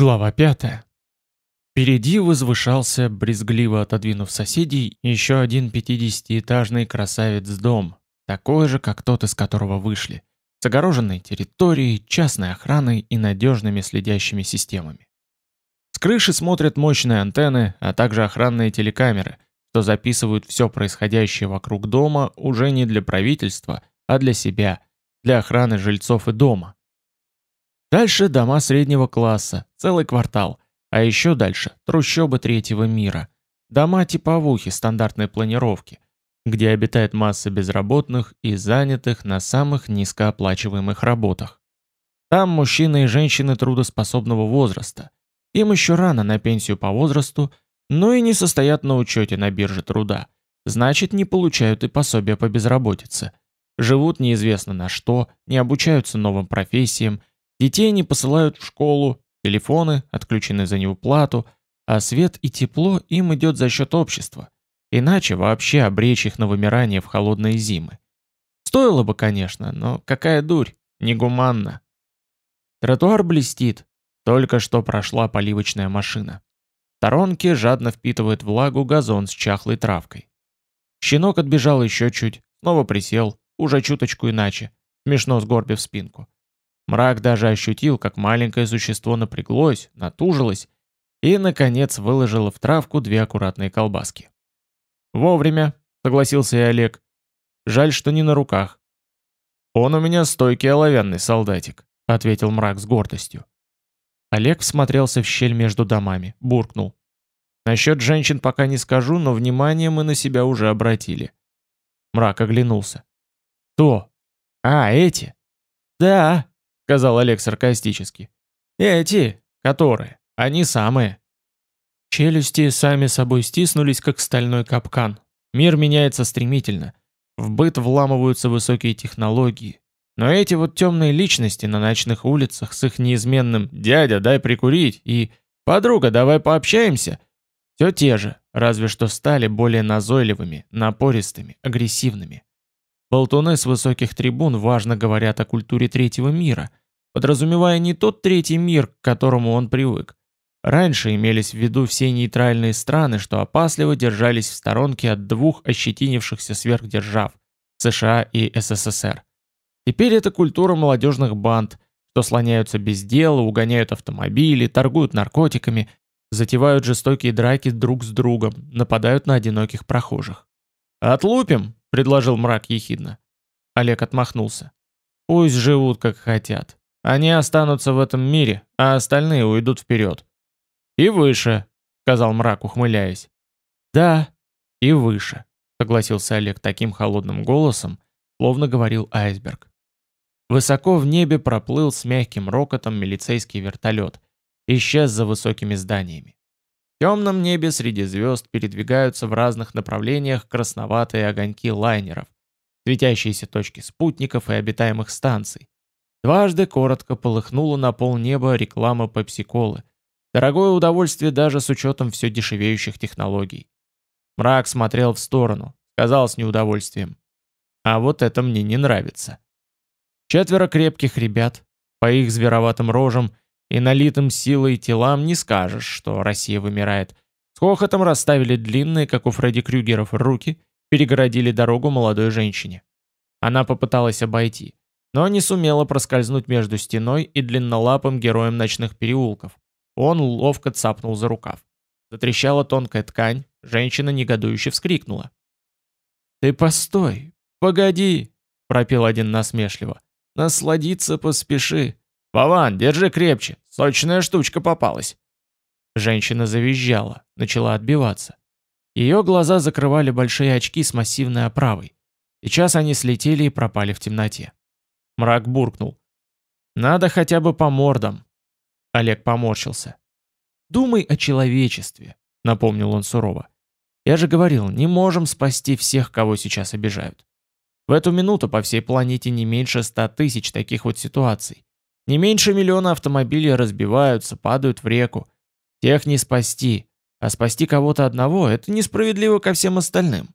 Глава 5. Впереди возвышался, брезгливо отодвинув соседей, еще один пятидесятиэтажный красавец-дом, такой же, как тот, из которого вышли, с огороженной территорией, частной охраной и надежными следящими системами. С крыши смотрят мощные антенны, а также охранные телекамеры, что записывают все происходящее вокруг дома уже не для правительства, а для себя, для охраны жильцов и дома – Дальше дома среднего класса, целый квартал, а еще дальше трущобы третьего мира. Дома типовухи стандартной планировки, где обитает масса безработных и занятых на самых низкооплачиваемых работах. Там мужчины и женщины трудоспособного возраста. Им еще рано на пенсию по возрасту, но и не состоят на учете на бирже труда. Значит, не получают и пособия по безработице. Живут неизвестно на что, не обучаются новым профессиям, Детей не посылают в школу, телефоны отключены за неуплату, а свет и тепло им идет за счет общества. Иначе вообще обречь их на вымирание в холодные зимы. Стоило бы, конечно, но какая дурь, негуманно. Тротуар блестит, только что прошла поливочная машина. В сторонке жадно впитывает влагу газон с чахлой травкой. Щенок отбежал еще чуть, снова присел, уже чуточку иначе, смешно сгорбив спинку. Мрак даже ощутил, как маленькое существо напряглось, натужилось и, наконец, выложило в травку две аккуратные колбаски. «Вовремя», — согласился и Олег. «Жаль, что не на руках». «Он у меня стойкий оловянный солдатик», — ответил мрак с гордостью. Олег всмотрелся в щель между домами, буркнул. «Насчет женщин пока не скажу, но внимание мы на себя уже обратили». Мрак оглянулся. «Кто? А, эти?» «Да, сказал Олег саркастически. Эти, которые, они самые. Челюсти сами собой стиснулись, как стальной капкан. Мир меняется стремительно. В быт вламываются высокие технологии. Но эти вот темные личности на ночных улицах с их неизменным «дядя, дай прикурить» и «подруга, давай пообщаемся» все те же, разве что стали более назойливыми, напористыми, агрессивными. Болтуны с высоких трибун важно говорят о культуре третьего мира, подразумевая не тот третий мир, к которому он привык. Раньше имелись в виду все нейтральные страны, что опасливо держались в сторонке от двух ощетинившихся сверхдержав – США и СССР. Теперь это культура молодежных банд, что слоняются без дела, угоняют автомобили, торгуют наркотиками, затевают жестокие драки друг с другом, нападают на одиноких прохожих. «Отлупим!» – предложил мрак ехидно. Олег отмахнулся. «Пусть живут, как хотят. Они останутся в этом мире, а остальные уйдут вперед. И выше, сказал мрак, ухмыляясь. Да, и выше, согласился Олег таким холодным голосом, словно говорил айсберг. Высоко в небе проплыл с мягким рокотом милицейский вертолет, исчез за высокими зданиями. В темном небе среди звезд передвигаются в разных направлениях красноватые огоньки лайнеров, светящиеся точки спутников и обитаемых станций, Дважды коротко полыхнула на полнеба реклама пепси-колы. Дорогое удовольствие даже с учетом все дешевеющих технологий. Мрак смотрел в сторону, сказал с неудовольствием. А вот это мне не нравится. Четверо крепких ребят, по их звероватым рожам и налитым силой телам не скажешь, что Россия вымирает. С хохотом расставили длинные, как у Фредди Крюгеров, руки, перегородили дорогу молодой женщине. Она попыталась обойти но не сумела проскользнуть между стеной и длиннолапым героем ночных переулков. Он ловко цапнул за рукав. Затрещала тонкая ткань, женщина негодующе вскрикнула. «Ты постой! Погоди!» — пропел один насмешливо. «Насладиться поспеши! Вован, держи крепче! Сочная штучка попалась!» Женщина завизжала, начала отбиваться. Ее глаза закрывали большие очки с массивной оправой. Сейчас они слетели и пропали в темноте. Мрак буркнул. «Надо хотя бы по мордам». Олег поморщился. «Думай о человечестве», — напомнил он сурово. «Я же говорил, не можем спасти всех, кого сейчас обижают. В эту минуту по всей планете не меньше ста тысяч таких вот ситуаций. Не меньше миллиона автомобилей разбиваются, падают в реку. Тех не спасти, а спасти кого-то одного — это несправедливо ко всем остальным».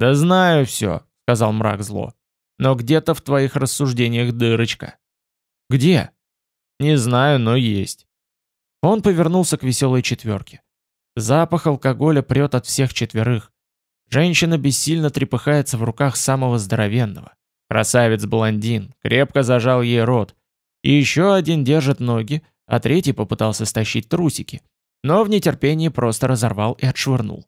«Да знаю все», — сказал мрак зло. Но где-то в твоих рассуждениях дырочка. Где? Не знаю, но есть. Он повернулся к веселой четверке. Запах алкоголя прет от всех четверых. Женщина бессильно трепыхается в руках самого здоровенного. Красавец-блондин крепко зажал ей рот. И еще один держит ноги, а третий попытался стащить трусики. Но в нетерпении просто разорвал и отшвырнул.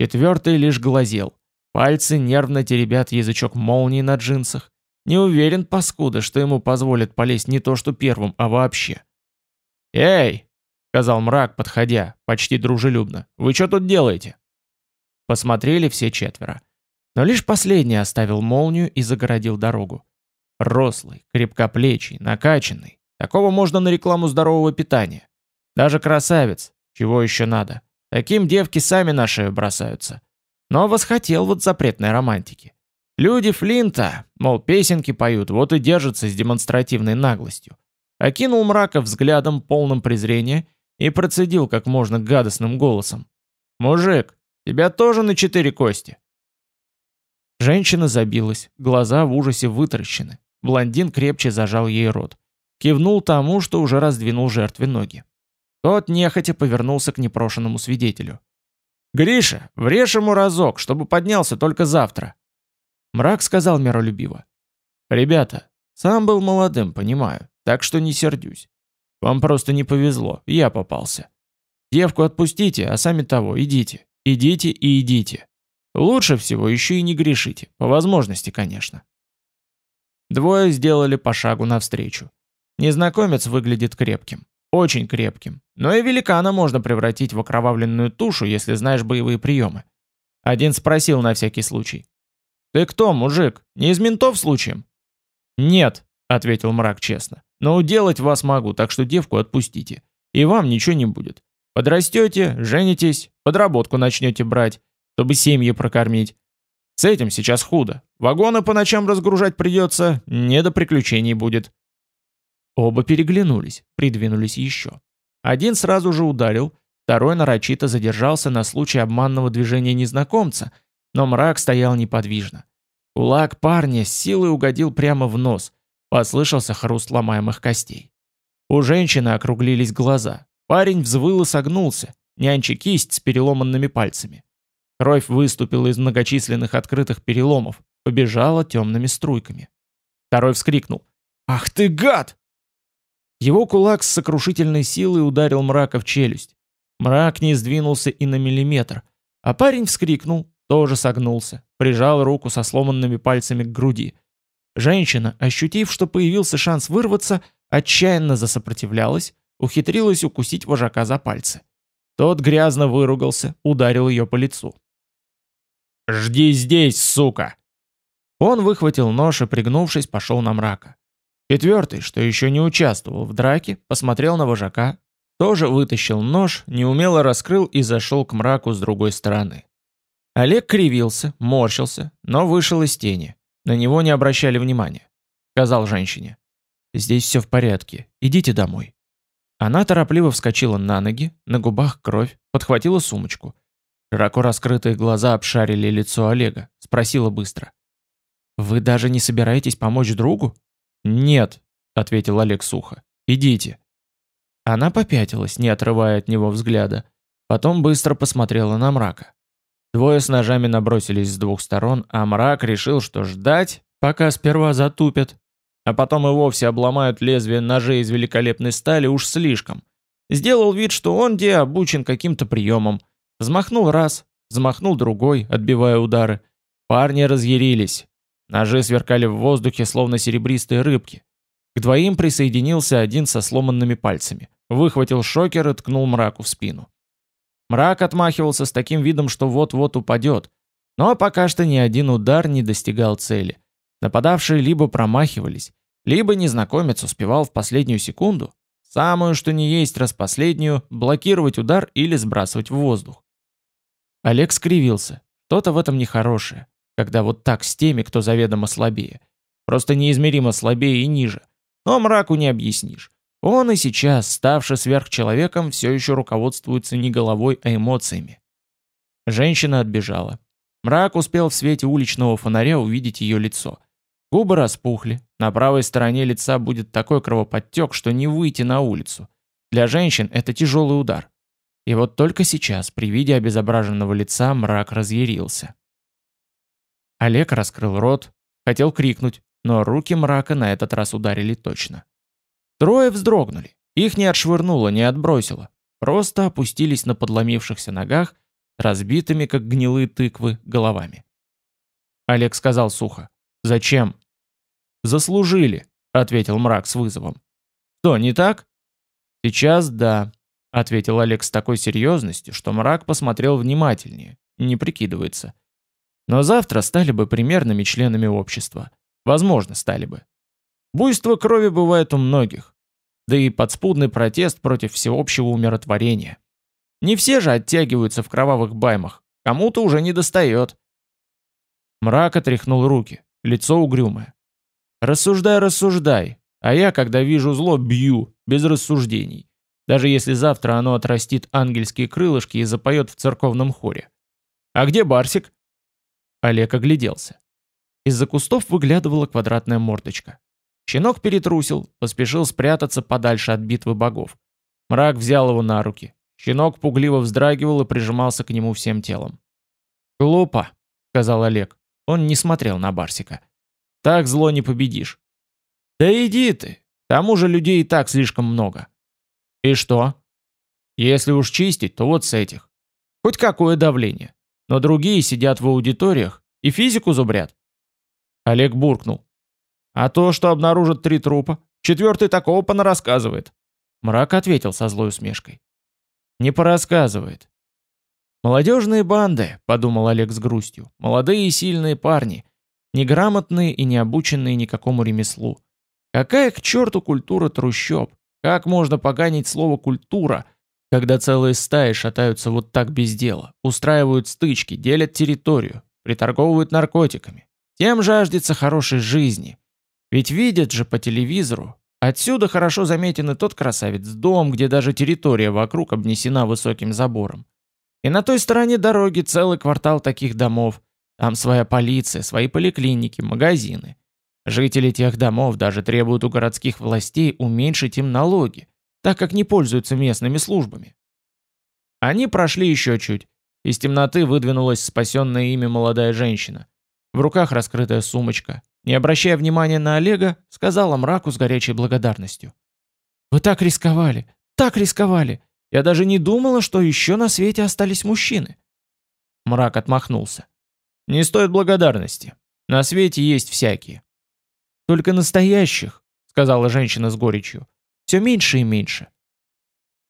Четвертый лишь глазел. Пальцы нервно теребят язычок молнии на джинсах. Не уверен, паскуда, что ему позволят полезть не то что первым, а вообще. «Эй!» — сказал мрак, подходя, почти дружелюбно. «Вы что тут делаете?» Посмотрели все четверо. Но лишь последний оставил молнию и загородил дорогу. Рослый, крепкоплечий, накачанный. Такого можно на рекламу здорового питания. Даже красавец. Чего еще надо? Таким девки сами на шею бросаются. Но восхотел вот запретной романтики. Люди Флинта, мол, песенки поют, вот и держатся с демонстративной наглостью. Окинул мрака взглядом, полным презрения, и процедил как можно гадостным голосом. «Мужик, тебя тоже на четыре кости?» Женщина забилась, глаза в ужасе вытаращены. Блондин крепче зажал ей рот. Кивнул тому, что уже раздвинул жертве ноги. Тот нехотя повернулся к непрошенному свидетелю. «Гриша, врежь ему разок, чтобы поднялся только завтра». Мрак сказал миролюбиво. «Ребята, сам был молодым, понимаю, так что не сердюсь. Вам просто не повезло, я попался. Девку отпустите, а сами того, идите. Идите и идите. Лучше всего еще и не грешите, по возможности, конечно». Двое сделали по шагу навстречу. Незнакомец выглядит крепким. Очень крепким. Но и великана можно превратить в окровавленную тушу, если знаешь боевые приемы. Один спросил на всякий случай. «Ты кто, мужик? Не из ментов случаем?» «Нет», — ответил мрак честно. «Но уделать вас могу, так что девку отпустите. И вам ничего не будет. Подрастете, женитесь, подработку начнете брать, чтобы семьи прокормить. С этим сейчас худо. Вагоны по ночам разгружать придется, не до приключений будет. Оба переглянулись, придвинулись еще. Один сразу же ударил, второй нарочито задержался на случай обманного движения незнакомца, но мрак стоял неподвижно. Кулак парня с силой угодил прямо в нос, послышался хруст ломаемых костей. У женщины округлились глаза. Парень взвыл и согнулся, нянча кисть с переломанными пальцами. Кровь выступила из многочисленных открытых переломов, побежала темными струйками. Второй вскрикнул. «Ах ты гад!» Его кулак с сокрушительной силой ударил мрака в челюсть. Мрак не сдвинулся и на миллиметр, а парень вскрикнул, тоже согнулся, прижал руку со сломанными пальцами к груди. Женщина, ощутив, что появился шанс вырваться, отчаянно засопротивлялась, ухитрилась укусить вожака за пальцы. Тот грязно выругался, ударил ее по лицу. «Жди здесь, сука!» Он выхватил нож и, пригнувшись, пошел на мрака. Четвертый, что еще не участвовал в драке, посмотрел на вожака, тоже вытащил нож, неумело раскрыл и зашел к мраку с другой стороны. Олег кривился, морщился, но вышел из тени. На него не обращали внимания. Сказал женщине. «Здесь все в порядке. Идите домой». Она торопливо вскочила на ноги, на губах кровь, подхватила сумочку. Широко раскрытые глаза обшарили лицо Олега. Спросила быстро. «Вы даже не собираетесь помочь другу?» «Нет», — ответил Олег сухо. «Идите». Она попятилась, не отрывая от него взгляда. Потом быстро посмотрела на мрака. Двое с ножами набросились с двух сторон, а мрак решил, что ждать, пока сперва затупят, а потом и вовсе обломают лезвие ножей из великолепной стали уж слишком. Сделал вид, что он где обучен каким-то приемом. Взмахнул раз, взмахнул другой, отбивая удары. Парни разъярились. Ножи сверкали в воздухе, словно серебристые рыбки. К двоим присоединился один со сломанными пальцами. Выхватил шокер и ткнул мраку в спину. Мрак отмахивался с таким видом, что вот-вот упадет. Но пока что ни один удар не достигал цели. Нападавшие либо промахивались, либо незнакомец успевал в последнюю секунду, самую что ни есть раз последнюю, блокировать удар или сбрасывать в воздух. Олег скривился. Что-то в этом нехорошее когда вот так с теми, кто заведомо слабее. Просто неизмеримо слабее и ниже. Но мраку не объяснишь. Он и сейчас, ставший сверхчеловеком, все еще руководствуется не головой, а эмоциями. Женщина отбежала. Мрак успел в свете уличного фонаря увидеть ее лицо. Губы распухли, на правой стороне лица будет такой кровоподтек, что не выйти на улицу. Для женщин это тяжелый удар. И вот только сейчас, при виде обезображенного лица, мрак разъярился. Олег раскрыл рот, хотел крикнуть, но руки мрака на этот раз ударили точно. Трое вздрогнули. Их не отшвырнуло, не отбросило. Просто опустились на подломившихся ногах, разбитыми, как гнилые тыквы, головами. Олег сказал сухо. «Зачем?» «Заслужили», — ответил мрак с вызовом. «Что, не так?» «Сейчас да», — ответил Олег с такой серьезностью, что мрак посмотрел внимательнее, не прикидывается. «Но завтра стали бы примерными членами общества. Возможно, стали бы. Буйство крови бывает у многих. Да и подспудный протест против всеобщего умиротворения. Не все же оттягиваются в кровавых баймах. Кому-то уже не достает. Мрак отряхнул руки, лицо угрюмое. «Рассуждай, рассуждай, а я, когда вижу зло, бью, без рассуждений, даже если завтра оно отрастит ангельские крылышки и запоет в церковном хоре. А где Барсик?» Олег огляделся. Из-за кустов выглядывала квадратная мордочка. Щенок перетрусил, поспешил спрятаться подальше от битвы богов. Мрак взял его на руки. Щенок пугливо вздрагивал и прижимался к нему всем телом. «Глупо», — сказал Олег. Он не смотрел на Барсика. «Так зло не победишь». «Да иди ты! К тому же людей и так слишком много». «И что?» «Если уж чистить, то вот с этих. Хоть какое давление. Но другие сидят в аудиториях и физику зубрят». Олег буркнул. «А то, что обнаружат три трупа, четвертый такого понарассказывает». Мрак ответил со злой усмешкой. «Не порассказывает. «Молодежные банды», — подумал Олег с грустью, — «молодые и сильные парни, неграмотные и не обученные никакому ремеслу. Какая к черту культура трущоб? Как можно поганить слово «культура», когда целые стаи шатаются вот так без дела, устраивают стычки, делят территорию, приторговывают наркотиками? Тем жаждется хорошей жизни. Ведь видят же по телевизору. Отсюда хорошо заметен и тот красавец дом, где даже территория вокруг обнесена высоким забором. И на той стороне дороги целый квартал таких домов. Там своя полиция, свои поликлиники, магазины. Жители тех домов даже требуют у городских властей уменьшить им налоги, так как не пользуются местными службами. Они прошли еще чуть. Из темноты выдвинулась спасенная ими молодая женщина. В руках раскрытая сумочка. Не обращая внимания на Олега, сказала мраку с горячей благодарностью. «Вы так рисковали, так рисковали. Я даже не думала, что еще на свете остались мужчины. Мрак отмахнулся. Не стоит благодарности. На свете есть всякие. Только настоящих, сказала женщина с горечью, все меньше и меньше.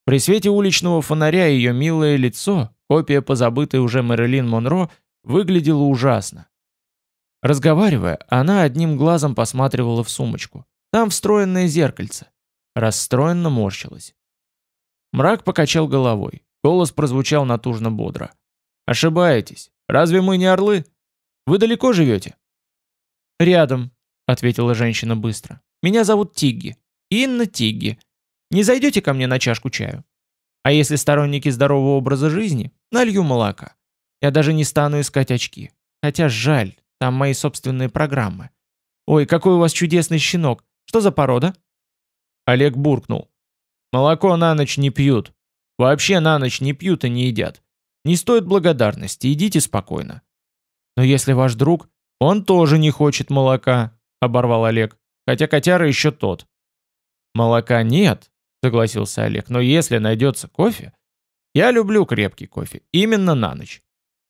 При свете уличного фонаря ее милое лицо, копия позабытой уже Мэрилин Монро, выглядело ужасно. Разговаривая, она одним глазом посматривала в сумочку. Там встроенное зеркальце. Расстроенно морщилась. Мрак покачал головой. Голос прозвучал натужно бодро. «Ошибаетесь. Разве мы не орлы? Вы далеко живете?» «Рядом», — ответила женщина быстро. «Меня зовут Тигги. Инна Тигги. Не зайдете ко мне на чашку чаю? А если сторонники здорового образа жизни, налью молока. Я даже не стану искать очки. Хотя жаль, там мои собственные программы. Ой, какой у вас чудесный щенок. Что за порода?» Олег буркнул. Молоко на ночь не пьют. Вообще на ночь не пьют и не едят. Не стоит благодарности, идите спокойно. Но если ваш друг, он тоже не хочет молока, оборвал Олег, хотя котяра еще тот. Молока нет, согласился Олег, но если найдется кофе... Я люблю крепкий кофе, именно на ночь.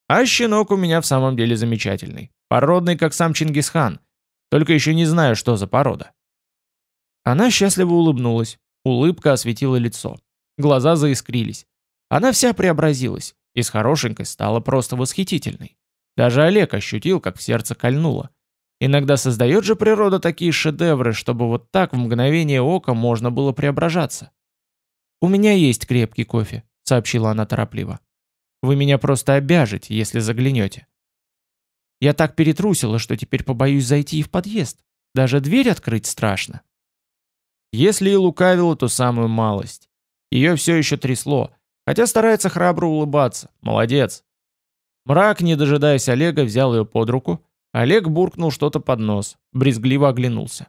А щенок у меня в самом деле замечательный. Породный, как сам Чингисхан. Только еще не знаю, что за порода. Она счастливо улыбнулась. Улыбка осветила лицо. Глаза заискрились. Она вся преобразилась. Из хорошенькой стала просто восхитительной. Даже Олег ощутил, как в сердце кольнуло. Иногда создает же природа такие шедевры, чтобы вот так в мгновение ока можно было преображаться. «У меня есть крепкий кофе», — сообщила она торопливо. «Вы меня просто обяжете, если заглянете». Я так перетрусила, что теперь побоюсь зайти и в подъезд. Даже дверь открыть страшно. Если и лукавила, то самую малость. Ее все еще трясло, хотя старается храбро улыбаться. Молодец. Мрак, не дожидаясь Олега, взял ее под руку. Олег буркнул что-то под нос, брезгливо оглянулся.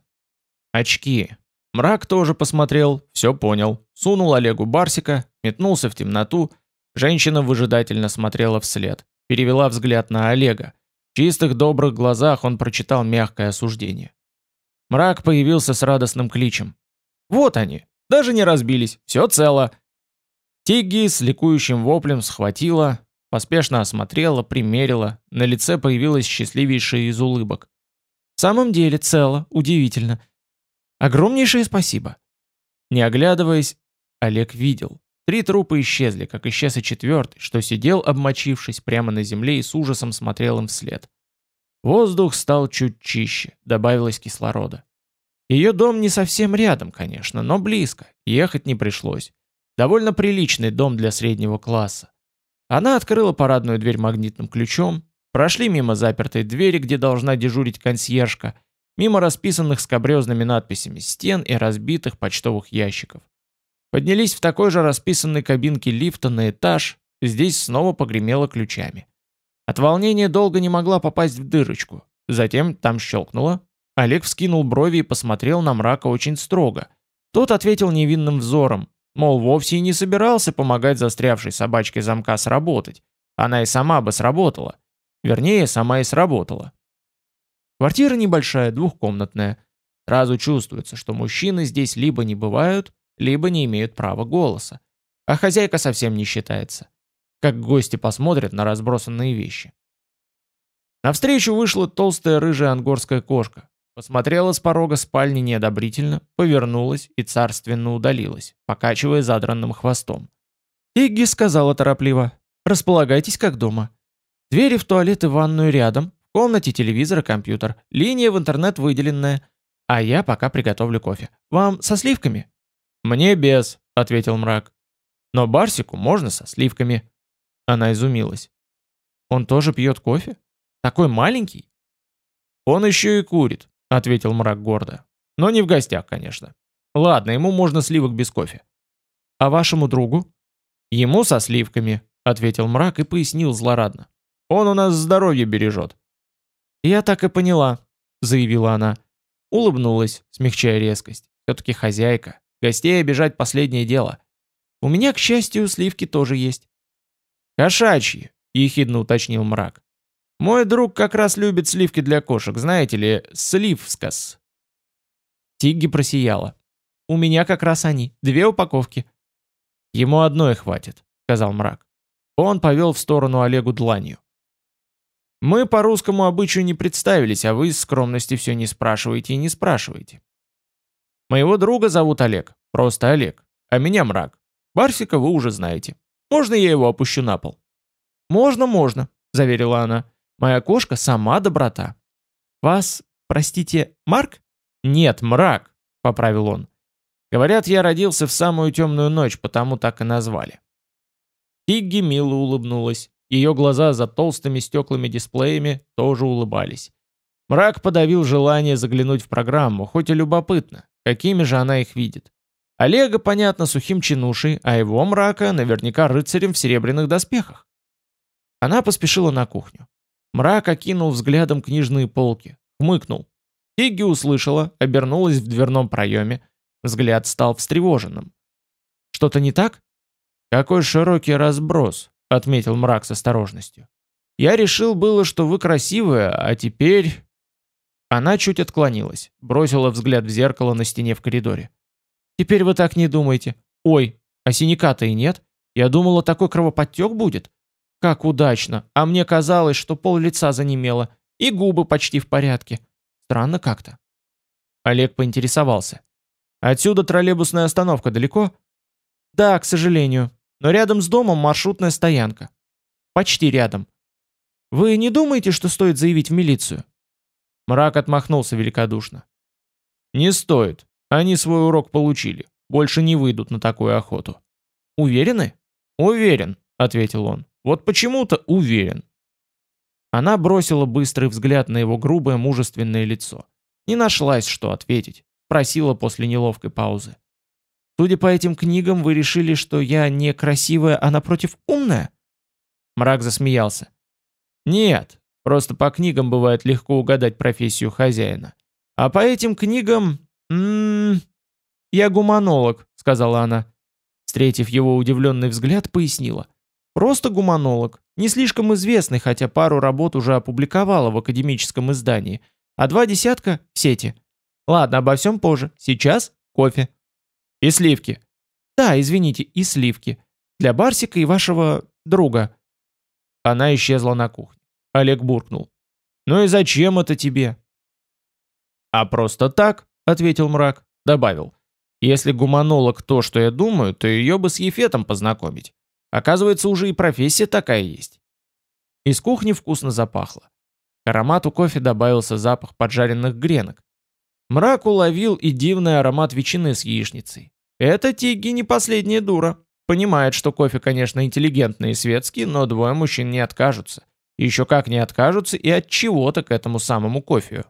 «Очки», Мрак тоже посмотрел, все понял. Сунул Олегу Барсика, метнулся в темноту. Женщина выжидательно смотрела вслед. Перевела взгляд на Олега. В чистых добрых глазах он прочитал мягкое осуждение. Мрак появился с радостным кличем. «Вот они! Даже не разбились! Все цело!» Тигги с ликующим воплем схватила, поспешно осмотрела, примерила, на лице появилась счастливейшая из улыбок. «В самом деле цело, удивительно. Огромнейшее спасибо!» Не оглядываясь, Олег видел. Три трупа исчезли, как исчез и четвертый, что сидел, обмочившись прямо на земле и с ужасом смотрел им вслед. Воздух стал чуть чище, добавилось кислорода. Ее дом не совсем рядом, конечно, но близко, ехать не пришлось. Довольно приличный дом для среднего класса. Она открыла парадную дверь магнитным ключом, прошли мимо запертой двери, где должна дежурить консьержка, мимо расписанных скабрезными надписями стен и разбитых почтовых ящиков. Поднялись в такой же расписанной кабинке лифта на этаж, здесь снова погремело ключами. От волнения долго не могла попасть в дырочку. Затем там щелкнуло. Олег вскинул брови и посмотрел на мрака очень строго. Тот ответил невинным взором, мол, вовсе и не собирался помогать застрявшей собачке замка сработать. Она и сама бы сработала. Вернее, сама и сработала. Квартира небольшая, двухкомнатная. Сразу чувствуется, что мужчины здесь либо не бывают, либо не имеют права голоса. А хозяйка совсем не считается как гости посмотрят на разбросанные вещи. Навстречу вышла толстая рыжая ангорская кошка, посмотрела с порога спальни неодобрительно, повернулась и царственно удалилась, покачивая задранным хвостом. Игги сказала торопливо, «Располагайтесь как дома. Двери в туалет и ванную рядом, в комнате телевизор и компьютер, линия в интернет выделенная, а я пока приготовлю кофе. Вам со сливками?» «Мне без», — ответил мрак. «Но Барсику можно со сливками». Она изумилась. «Он тоже пьет кофе? Такой маленький?» «Он еще и курит», — ответил мрак гордо. «Но не в гостях, конечно. Ладно, ему можно сливок без кофе». «А вашему другу?» «Ему со сливками», — ответил мрак и пояснил злорадно. «Он у нас здоровье бережет». «Я так и поняла», — заявила она. Улыбнулась, смягчая резкость. Все-таки хозяйка. Гостей обижать последнее дело. У меня, к счастью, сливки тоже есть. «Кошачьи», — ехидно уточнил мрак. «Мой друг как раз любит сливки для кошек, знаете ли, сливскас». Тигги просияла. «У меня как раз они, две упаковки». «Ему одной хватит», — сказал мрак. Он повел в сторону Олегу дланью. «Мы по русскому обычаю не представились, а вы из скромности все не спрашиваете и не спрашиваете. Моего друга зовут Олег, просто Олег, а меня Мрак. Барсика вы уже знаете. Можно я его опущу на пол?» «Можно, можно», — заверила она. «Моя кошка сама доброта». «Вас, простите, Марк?» «Нет, мрак», — поправил он. «Говорят, я родился в самую темную ночь, потому так и назвали». Пигги мило улыбнулась. Ее глаза за толстыми стеклами-дисплеями тоже улыбались. Мрак подавил желание заглянуть в программу, хоть и любопытно, какими же она их видит. Олега, понятно, сухим чинушей, а его мрака наверняка рыцарем в серебряных доспехах. Она поспешила на кухню. Мрак окинул взглядом книжные полки, хмыкнул. Тигги услышала, обернулась в дверном проеме, взгляд стал встревоженным. «Что-то не так?» «Какой широкий разброс», — отметил мрак с осторожностью. «Я решил было, что вы красивая, а теперь...» Она чуть отклонилась, бросила взгляд в зеркало на стене в коридоре. Теперь вы так не думаете. Ой, а синяка-то и нет. Я думала, такой кровоподтек будет. Как удачно. А мне казалось, что пол лица занемело. И губы почти в порядке. Странно как-то. Олег поинтересовался. Отсюда троллейбусная остановка далеко? Да, к сожалению. Но рядом с домом маршрутная стоянка. Почти рядом. Вы не думаете, что стоит заявить в милицию? Мрак отмахнулся великодушно. Не стоит. Они свой урок получили. Больше не выйдут на такую охоту. Уверены? Уверен, ответил он. Вот почему-то уверен. Она бросила быстрый взгляд на его грубое мужественное лицо. Не нашлась, что ответить. Просила после неловкой паузы. Судя по этим книгам, вы решили, что я не красивая, а напротив умная? Мрак засмеялся. Нет, просто по книгам бывает легко угадать профессию хозяина. А по этим книгам Ммм... я гуманолог», — сказала она. Встретив его удивленный взгляд, пояснила. «Просто гуманолог, не слишком известный, хотя пару работ уже опубликовала в академическом издании, а два десятка в сети. Ладно, обо всем позже. Сейчас кофе». «И сливки». «Да, извините, и сливки. Для Барсика и вашего друга». Она исчезла на кухне. Олег буркнул. «Ну и зачем это тебе?» «А просто так», — ответил мрак. Добавил. «Если гуманолог то, что я думаю, то ее бы с Ефетом познакомить. Оказывается, уже и профессия такая есть». Из кухни вкусно запахло. К аромату кофе добавился запах поджаренных гренок. Мрак уловил и дивный аромат ветчины с яичницей. Это Тигги не последняя дура. Понимает, что кофе, конечно, интеллигентный и светский, но двое мужчин не откажутся. Еще как не откажутся и от чего-то к этому самому кофею.